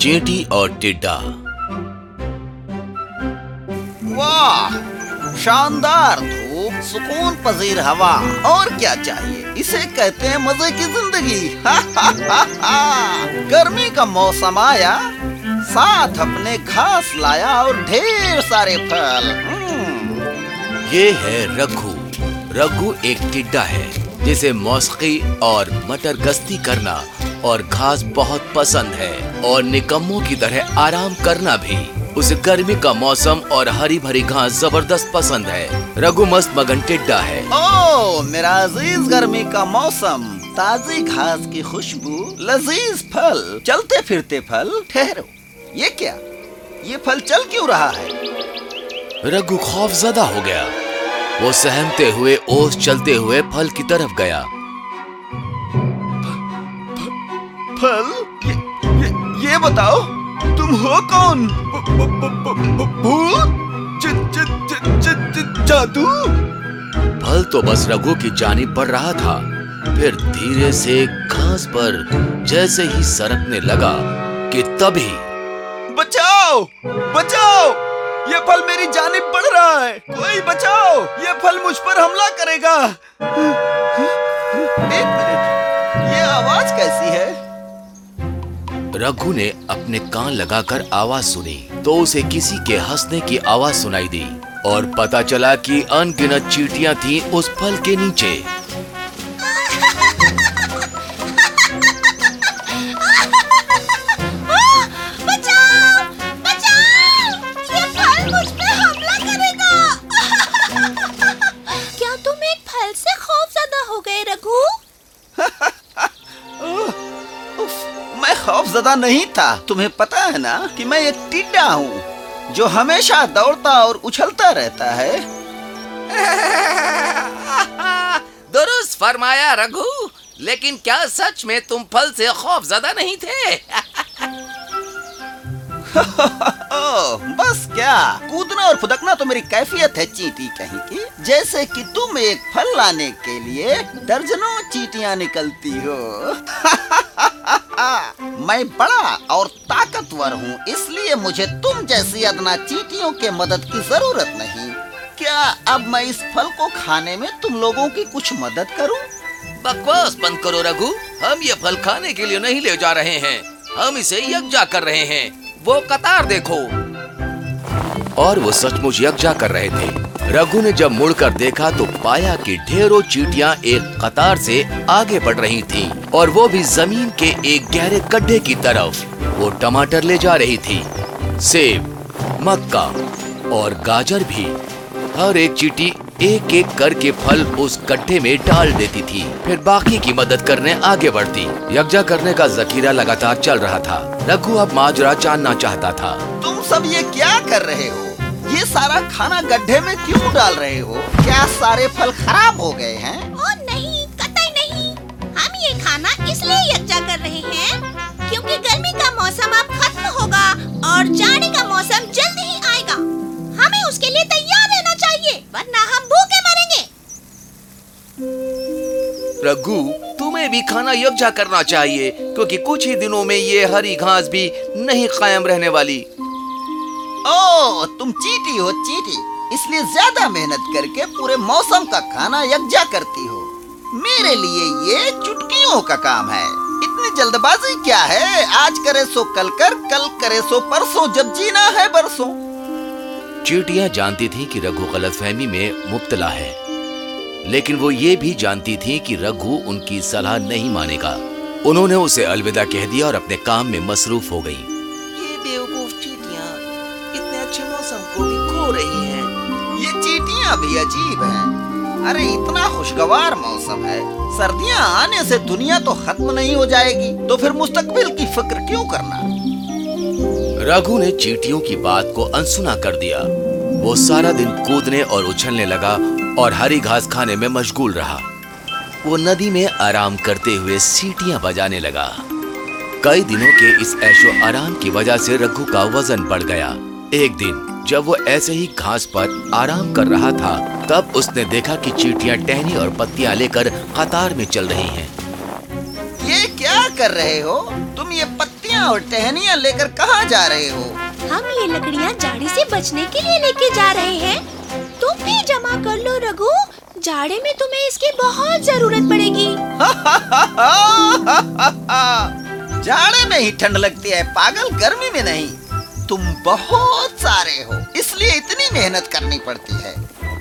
چیٹی اور ٹڈا۔ واہ شاندار دھوپ سکون پذیر ہوا۔ اور کیا چاہیے؟ اسے کہتے ہیں مزے کی زندگی۔ گرمی کا موسم آیا۔ ساتھ اپنے گھاس لایا اور ڈھیر سارے پھل۔ یہ ہے رگھو۔ رگھو ایک ٹڈا ہے جسے موسیقی اور مٹر گستی کرنا اور گھاس بہت پسند ہے اور نکموں کی طرح آرام کرنا بھی۔ اسے گرمی کا موسم اور ہری بھری گھاس زبردست پسند ہے۔ رگو مست مگن ٹڈا ہے۔ او میرا عزیز گرمی کا موسم۔ تازی گھاس کی خوشبو لذیذ پھل چلتے پھرتے پھل ٹھہرو۔ یہ کیا؟ یہ پھل چل کیوں رہا ہے؟ رگو خوف زدہ ہو گیا۔ وہ سہمتے ہوئے اوس چلتے ہوئے پھل کی طرف گیا۔ پھل؟ یہ بتاؤ تم ہو کون؟ جادو؟ پھل تو بس رگو کی جانب پڑ رہا تھا۔ پھر دھیرے سے گھاس پر جیسے ہی سرکنے لگا کہ تبھی۔ بچاؤ بچاؤ یہ پھل میری جانب پڑ رہا ہے۔ کوئی بچاؤ یہ پھل مجھ پر حملہ کرے گا۔ ایک منٹ۔ رگھو نے اپنے کان لگا کر آواز سنی تو اسے کسی کے ہنسنے کی آواز سنائی دی اور پتا چلا کہ ان گنت چیٹیاں تھیں اس پھل کے نیچے۔ خوف زدہ نہیں تھا۔ تمہیں پتا ہے نا کہ میں ایک ٹڈا ہوں جو ہمیشہ دوڑتا اور اچھلتا رہتا ہے۔ درست فرمایا رگو لیکن کیا سچ میں تم پھل سے خوف زدہ نہیں تھے؟ بس کیا کودنا اور پھدکنا تو میری کیفیت ہے چیٹی کہیں کی۔ جیسے کہ تم ایک پھل لانے کے لیے درجنوں چیٹیاں نکلتی ہو۔ میں بڑا اور طاقتور ہوں اس لیے مجھے تم جیسی ادنا چیٹیوں کے مدد کی ضرورت نہیں۔ کیا اب میں اس پھل کو کھانے میں تم لوگوں کی کچھ مدد کروں؟ بکواس بند کرو رگو ہم یہ پھل کھانے کے لیے نہیں لے جا رہے ہیں۔ ہم اسے یکجا کر رہے ہیں۔ وہ قطار دیکھو۔ اور وہ سچ مجھ یکجا کر رہے تھے۔ رگو نے جب مڑ کر دیکھا تو پایا کہ ڈھیروں چیٹیاں ایک قطار سے آگے بڑھ رہی تھی اور وہ بھی زمین کے ایک گہرے گڈھے کی طرف۔ وہ ٹماٹر لے جا رہی تھی، سیب، مکہ اور گاجر بھی۔ ہر ایک چیٹی ایک ایک کر کے پھل اس گڈھے میں ڈال دیتی تھی۔ پھر باقی کی مدد کرنے آگے بڑھتی۔ یکجا کرنے کا ذخیرہ لگاتار چل رہا تھا۔ رگو اب ماجرا جاننا چاہتا تھا۔ تم سب یہ کیا کر رہے ہو؟ یہ سارا کھانا گڈھے میں کیوں ڈال رہے ہو؟ کیا سارے پھل خراب ہو گئے ہیں؟ او نہیں قطعی نہیں۔ ہم یہ کھانا اس لیے یکجا کر رہے ہیں کیونکہ گرمی کا موسم اب ختم ہوگا اور جاڑے کا موسم جلد ہی آئے گا۔ ہمیں اس کے لیے تیار رہنا چاہیے ورنہ ہم بھوکے مریں گے۔ رگو تمہیں بھی کھانا یکجا کرنا چاہیے کیونکہ کچھ ہی دنوں میں یہ ہری گھاس بھی نہیں قائم رہنے والی۔ او تم چیٹی ہو، چیٹی۔ اس لیے زیادہ محنت کر کے پورے موسم کا کھانا یکجا کرتی ہو۔ میرے لیے یہ چٹکیوں کا کام ہے۔ اتنی جلد بازی کیا ہے؟ آج کرے سو کل کر، کل کرے سو پرسوں، جب جینا ہے برسوں۔ چیٹیاں جانتی تھی کہ رگو غلط فہمی میں مبتلا ہے۔ لیکن وہ یہ بھی جانتی تھی کہ رگو ان کی صلاح نہیں مانے گا۔ انہوں نے اسے الوداع کہہ دیا اور اپنے کام میں مصروف ہو گئی رہی ہیں۔ یہ چیٹیاں بھی عجیب ہیں۔ ارے، اتنا خوشگوار موسم ہے۔ سردیاں آنے سے دنیا تو ختم نہیں ہو جائے گی۔ تو پھر مستقبل کی فکر کیوں کرنا؟ راگو نے چیٹیوں کی بات کو انسنا کر دیا۔ وہ سارا دن کودنے اور اچھلنے لگا اور ہری گھاس کھانے میں مشغول رہا۔ وہ ندی میں آرام کرتے ہوئے سیٹیاں بجانے لگا۔ کئی دنوں کے اس ایشو آرام کی وجہ سے رگو کا وزن بڑھ گیا۔ ایک دن جب وہ ایسے ہی گھاس پر آرام کر رہا تھا تب اس نے دیکھا کہ چیٹیاں ٹہنی اور پتیاں لے کر قطار میں چل رہی ہیں۔ یہ کیا کر رہے ہو؟ تم یہ پتیاں اور ٹہنیاں لے کر کہاں جا رہے ہو؟ ہم یہ لکڑیاں جاڑے سے بچنے کے لیے لے کے جا رہے ہیں۔ تم بھی جمع کر لو رگو جاڑے میں تمہیں اس کی بہت ضرورت پڑے گی۔ جاڑے میں ہی ٹھنڈ لگتی ہے پاگل گرمی میں نہیں۔ تم بہت سارے ہو۔ اس لیے اتنی محنت کرنی پڑتی ہے۔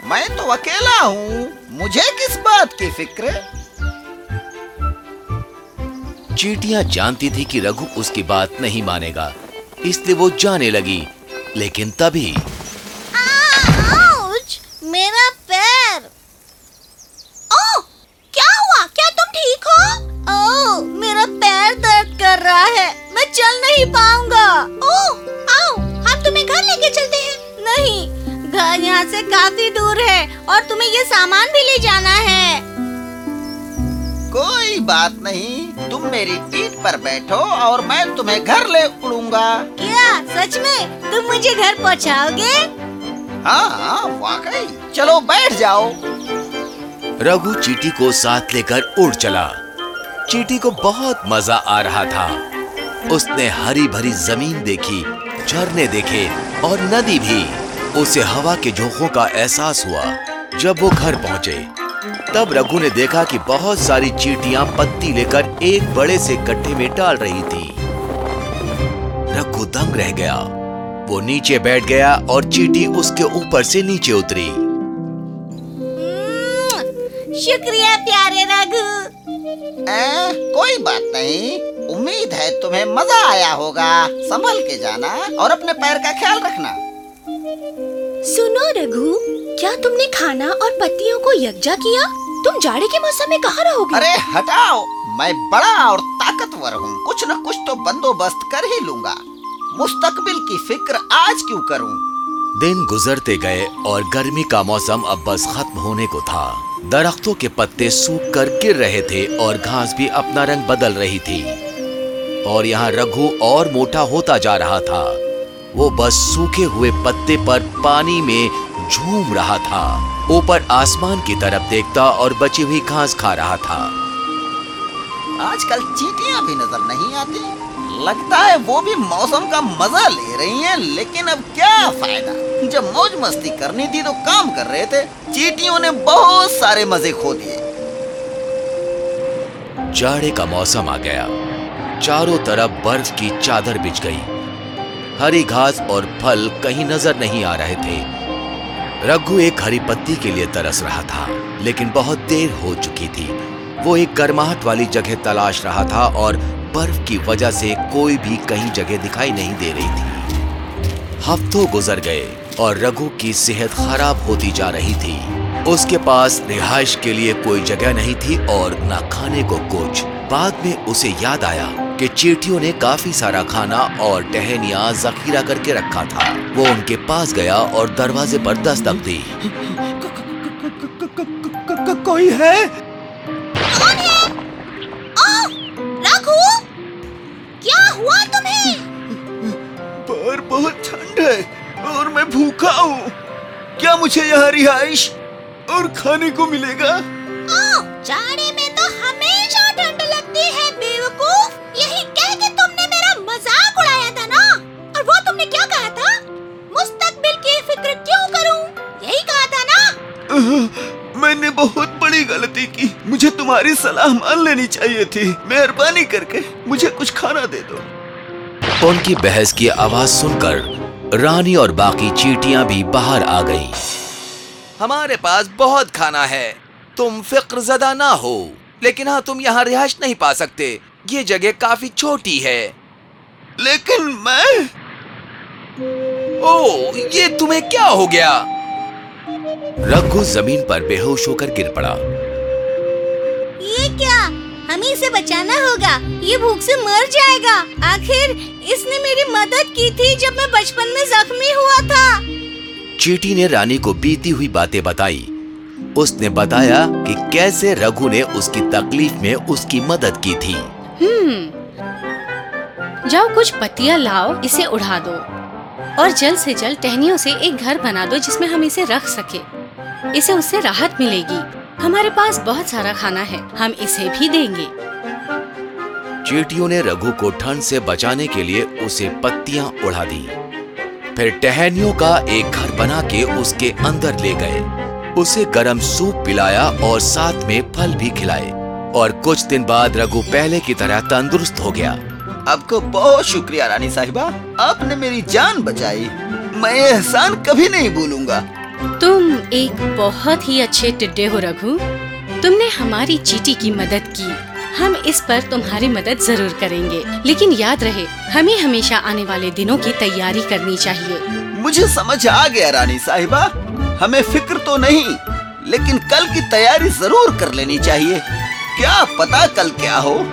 میں تو اکیلا ہوں۔ مجھے کس بات کی فکر چیٹیاں جانتی تھی کہ رگو اس کی بات نہیں مانے گا۔ اس لیے وہ جانے لگی۔ لیکن تبھی۔ میرا پیر۔ او کیا ہوا؟ کیا تم ٹھیک ہو؟ او میرا پیر درد کر رہا ہے۔ میں چل نہیں پاؤں گا۔ او گھر یہاں سے کافی دور ہے اور تمہیں یہ سامان بھی لے جانا ہے۔ کوئی بات نہیں تم میری پیٹ پر بیٹھو اور میں تمہیں گھر لے اڑوں گا۔ کیا؟ سچ میں؟ تم مجھے گھر پہنچاؤ گے؟ ہاں, ہاں، واقعی۔ چلو بیٹھ جاؤ۔ رگو چیٹی کو ساتھ لے کر اڑ چلا۔ چیٹی کو بہت مزہ آ رہا تھا۔ اس نے ہری بھری زمین دیکھی جھرنے دیکھے اور ندی بھی۔ اسے ہوا کے جھوکوں کا احساس ہوا۔ جب وہ گھر پہنچے تب رگو نے دیکھا کہ بہت ساری چیٹیاں پتی لے کر ایک بڑے سے گٹھے میں ڈال رہی تھی۔ رگو دنگ رہ گیا۔ وہ نیچے بیٹھ گیا اور چیٹی اس کے اوپر سے نیچے اتری۔ شکریہ پیارے رگو کوئی بات نہیں۔ امید ہے تمہیں مزہ آیا ہوگا۔ سنبھل کے جانا اور اپنے پیر کا خیال رکھنا۔ سنو رگو کیا تم نے کھانا اور پتیوں کو یکجا کیا تم جاڑے کے موسم میں کہاں رہو گے ارے ہٹاؤ میں بڑا اور طاقتور ہوں کچھ نہ کچھ تو بندوبست کر ہی لوں گا مستقبل کی فکر آج کیوں کروں دن گزرتے گئے اور گرمی کا موسم اب بس ختم ہونے کو تھا درختوں کے پتے سوکھ کر گر رہے تھے اور گھاس بھی اپنا رنگ بدل رہی تھی اور یہاں رگو اور موٹا ہوتا جا رہا تھا وہ بس سوکھے ہوئے پتے پر پانی میں جھوم رہا تھا۔ اوپر آسمان کی طرف دیکھتا اور بچی ہوئی گھاس کھا رہا تھا۔ آج کل چیٹیاں بھی نظر نہیں آتی۔ لگتا ہے وہ بھی موسم کا مزہ لے رہی ہیں لیکن اب کیا فائدہ؟ جب موج مستی کرنی تھی تو کام کر رہے تھے۔ چیٹیوں نے بہت سارے مزے کھو دیے۔ جاڑے کا موسم آ گیا۔ چاروں طرف برف کی چادر بچ گئی۔ ہری گھاس اور پھل کہیں نظر نہیں آ رہے تھے۔ رگو ایک ہری پتی کے لیے ترس رہا تھا، لیکن بہت دیر ہو چکی تھی۔ وہ ایک گرماہٹ والی جگہ تلاش رہا تھا اور برف کی وجہ سے کوئی بھی کہیں جگہ دکھائی نہیں دے رہی تھی۔ ہفتوں گزر گئے اور رگو کی صحت خراب ہوتی جا رہی تھی۔ اس کے پاس رہائش کے لیے کوئی جگہ نہیں تھی اور نہ کھانے کو کچھ۔ بعد میں اسے یاد آیا۔ کہ چیٹیوں نے کافی سارا کھانا اور ٹہنیاں ذخیرہ کر کے رکھا تھا۔ وہ ان کے پاس گیا اور دروازے پر دستک دی۔ کوئی ہے؟ کیا ہوا تمہیں؟ بہت ٹھنڈ ہے اور میں بھوکا ہوں۔ کیا مجھے یہاں رہائش اور کھانے کو ملے گا؟ میں نے بہت بڑی غلطی کی۔ مجھے تمہاری سلاح مان لینی چاہیے تھی۔ مہربانی کر کے مجھے کچھ کھانا دے دو۔ ان کی بحث کی آواز سن کر رانی اور باقی چیٹیاں بھی باہر آ گئی ہمارے پاس بہت کھانا ہے۔ تم فکر زدہ نہ ہو۔ لیکن ہاں تم یہاں رہائش نہیں پا سکتے۔ یہ جگہ کافی چھوٹی ہے۔ لیکن میں او یہ تمہیں کیا ہو گیا؟ رگو زمین پر بے ہوش ہو کر گر پڑا۔ یہ کیا؟ ہمیں اسے بچانا ہوگا۔ یہ بھوک سے مر جائے گا۔ آخر اس نے میری مدد کی تھی جب میں بچپن میں زخمی ہوا تھا۔ چیٹی نے رانی کو بیتی ہوئی باتیں بتائی اس نے بتایا کہ کیسے رگو نے اس کی تکلیف میں اس کی مدد کی تھی۔ جاؤ کچھ پتیاں لاؤ اسے اڑا دو۔ اور جلد سے جلد ٹہنیوں سے ایک گھر بنا دو جس میں ہم اسے رکھ سکے اسے اس سے راحت ملے گی۔ ہمارے پاس بہت سارا کھانا ہے۔ ہم اسے بھی دیں گے۔ چیٹیوں نے رگو کو ٹھنڈ سے بچانے کے لیے اسے پتیاں اڑا دی پھر ٹہنیوں کا ایک گھر بنا کے اس کے اندر لے گئے۔ اسے گرم سوپ پلایا اور ساتھ میں پھل بھی کھلائے۔ اور کچھ دن بعد رگو پہلے کی طرح تندرست ہو گیا۔ آپ کو بہت شکریہ رانی صاحبہ آپ نے میری جان بچائی۔ میں احسان کبھی نہیں بھولوں گا۔ تم ایک بہت ہی اچھے ٹڈے ہو رگھو۔ تم نے ہماری چیٹی کی مدد کی۔ ہم اس پر تمہاری مدد ضرور کریں گے۔ لیکن یاد رہے ہمیں ہمیشہ آنے والے دنوں کی تیاری کرنی چاہیے۔ مجھے سمجھ آ گیا رانی صاحبہ ہمیں فکر تو نہیں لیکن کل کی تیاری ضرور کر لینی چاہیے۔ کیا پتا کل کیا ہو؟